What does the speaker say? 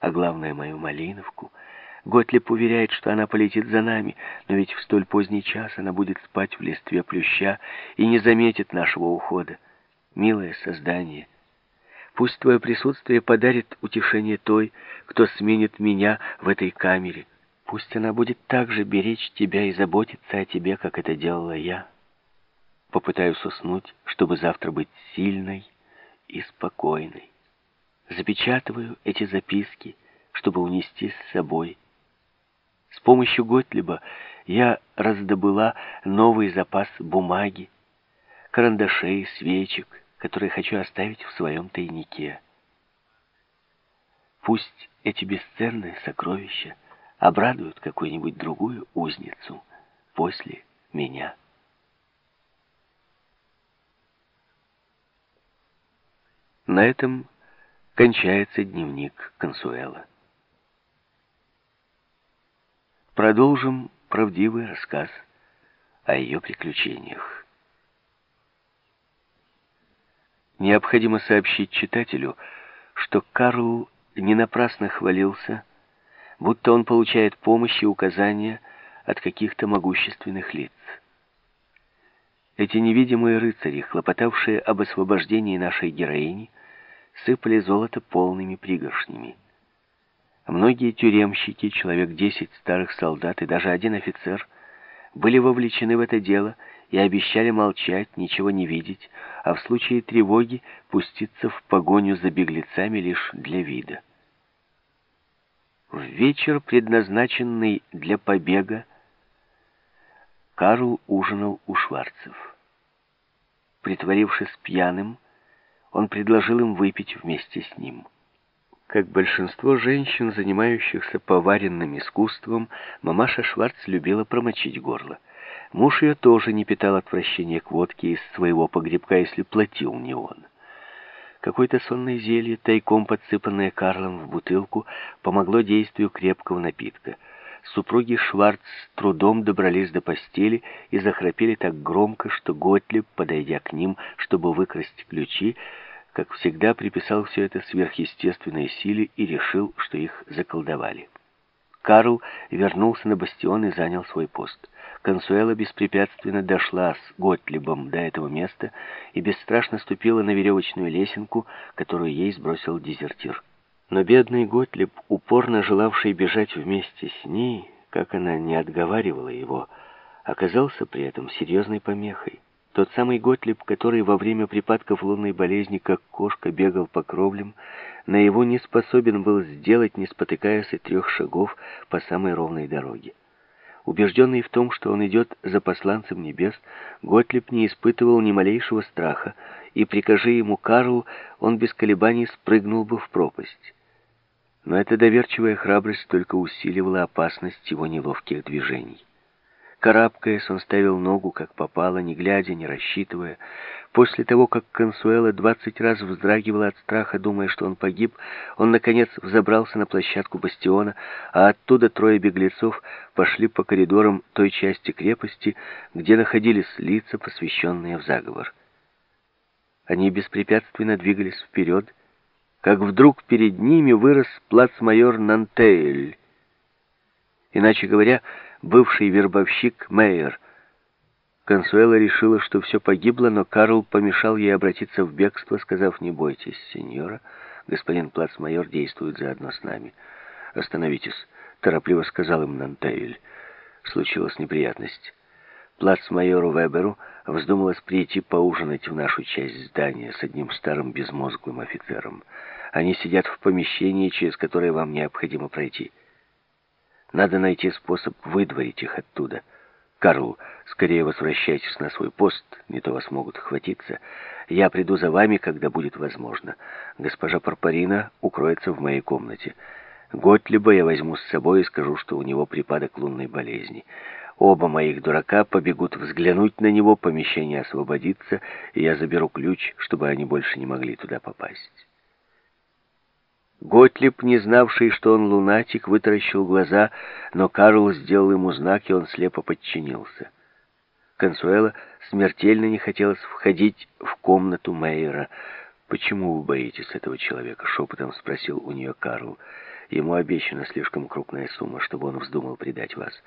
а главное, мою Малиновку. Готлеб уверяет, что она полетит за нами, но ведь в столь поздний час она будет спать в листве плюща и не заметит нашего ухода. Милое создание, пусть твое присутствие подарит утешение той, кто сменит меня в этой камере. Пусть она будет так же беречь тебя и заботиться о тебе, как это делала я. Попытаюсь уснуть, чтобы завтра быть сильной и спокойной. Запечатываю эти записки, чтобы унести с собой. С помощью Готлиба я раздобыла новый запас бумаги, карандашей, свечек, которые хочу оставить в своем тайнике. Пусть эти бесценные сокровища обрадуют какую-нибудь другую узницу после меня. На этом кончается дневник Консуэла. Продолжим правдивый рассказ о ее приключениях. Необходимо сообщить читателю, что Карл не напрасно хвалился, будто он получает помощь и указания от каких-то могущественных лиц. Эти невидимые рыцари, хлопотавшие об освобождении нашей героини, сыпали золото полными пригоршнями. Многие тюремщики, человек десять старых солдат и даже один офицер были вовлечены в это дело и обещали молчать, ничего не видеть, а в случае тревоги пуститься в погоню за беглецами лишь для вида. В вечер, предназначенный для побега, Карл ужинал у Шварцев. Притворившись пьяным, он предложил им выпить вместе с ним. Как большинство женщин, занимающихся поваренным искусством, мамаша Шварц любила промочить горло. Муж ее тоже не питал отвращения к водке из своего погребка, если платил не он. Какое-то сонное зелье, тайком подсыпанное Карлом в бутылку, помогло действию крепкого напитка — Супруги Шварц трудом добрались до постели и захрапели так громко, что Готлиб, подойдя к ним, чтобы выкрасть ключи, как всегда приписал все это сверхъестественной силе и решил, что их заколдовали. Карл вернулся на бастион и занял свой пост. Консуэла беспрепятственно дошла с Готлибом до этого места и бесстрашно ступила на веревочную лесенку, которую ей сбросил дезертир. Но бедный Готлиб, упорно желавший бежать вместе с ней, как она не отговаривала его, оказался при этом серьезной помехой. Тот самый Готлиб, который во время припадков лунной болезни, как кошка, бегал по кровлям, на его не способен был сделать, не спотыкаясь и трех шагов по самой ровной дороге. Убежденный в том, что он идет за посланцем небес, Готлиб не испытывал ни малейшего страха, и прикажи ему Карл, он без колебаний спрыгнул бы в пропасть. Но эта доверчивая храбрость только усиливала опасность его неловких движений. Карабкаясь, он ставил ногу, как попало, не глядя, не рассчитывая. После того, как Консуэла двадцать раз вздрагивала от страха, думая, что он погиб, он, наконец, взобрался на площадку бастиона, а оттуда трое беглецов пошли по коридорам той части крепости, где находились лица, посвященные в заговор. Они беспрепятственно двигались вперед, как вдруг перед ними вырос плацмайор Нантейль. Иначе говоря, бывший вербовщик Мейер. Консуэла решила, что все погибло, но Карл помешал ей обратиться в бегство, сказав, «Не бойтесь, сеньора, господин плацмайор действует заодно с нами. Остановитесь», — торопливо сказал им Нантейль. Случилась неприятность. Плацмайору Веберу вздумалось прийти поужинать в нашу часть здания с одним старым безмозглым офицером. Они сидят в помещении, через которое вам необходимо пройти. Надо найти способ выдворить их оттуда. Карл, скорее возвращайтесь на свой пост, не то вас могут хватиться. Я приду за вами, когда будет возможно. Госпожа Парпарина укроется в моей комнате. Готлиба я возьму с собой и скажу, что у него припадок лунной болезни. Оба моих дурака побегут взглянуть на него, помещение освободится, и я заберу ключ, чтобы они больше не могли туда попасть. Готлиб, не знавший, что он лунатик, вытаращил глаза, но Карл сделал ему знак, и он слепо подчинился. Консуэла смертельно не хотелось входить в комнату Мейера. «Почему вы боитесь этого человека?» — шепотом спросил у нее Карл. Ему обещана слишком крупная сумма, чтобы он вздумал предать вас.